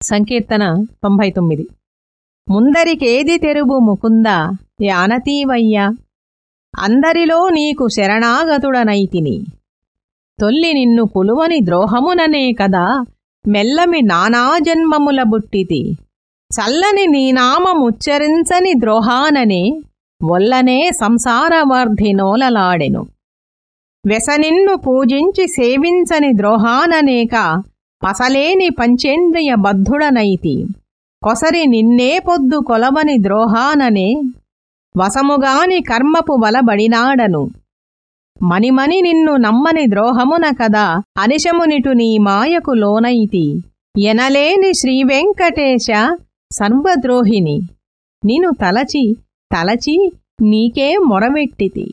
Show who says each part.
Speaker 1: సంకీర్తన తొంభై తొమ్మిది ముందరికేది తెరువు ముకుందా యానతీవయ్యా? అందరిలో నీకు శరణాగతుడనైతిని. తొల్లి నిన్ను పులువని ద్రోహముననే కదా మెల్లమి నానా జన్మముల బుట్టితి చల్లని నీ నామముచ్చరించని ద్రోహాననే వల్లనే సంసారవర్ధినోలలాడెను వెసనిన్ను పూజించి సేవించని ద్రోహాననేక పసలేని పంచేంద్రియ బద్ధుడనైతి. కొసరి నిన్నే పొద్దు కొలవని ద్రోహాననే. వసముగాని కర్మపు వలబడినాడను మణిమణి నిన్ను నమ్మని ద్రోహమున కదా అనిశమునిటు నీ మాయకు లోనైతి. ఎనలేని శ్రీవెంకటేశ సర్వద్రోహిని. నిను తలచి తలచి నీకే మొరవెట్టితి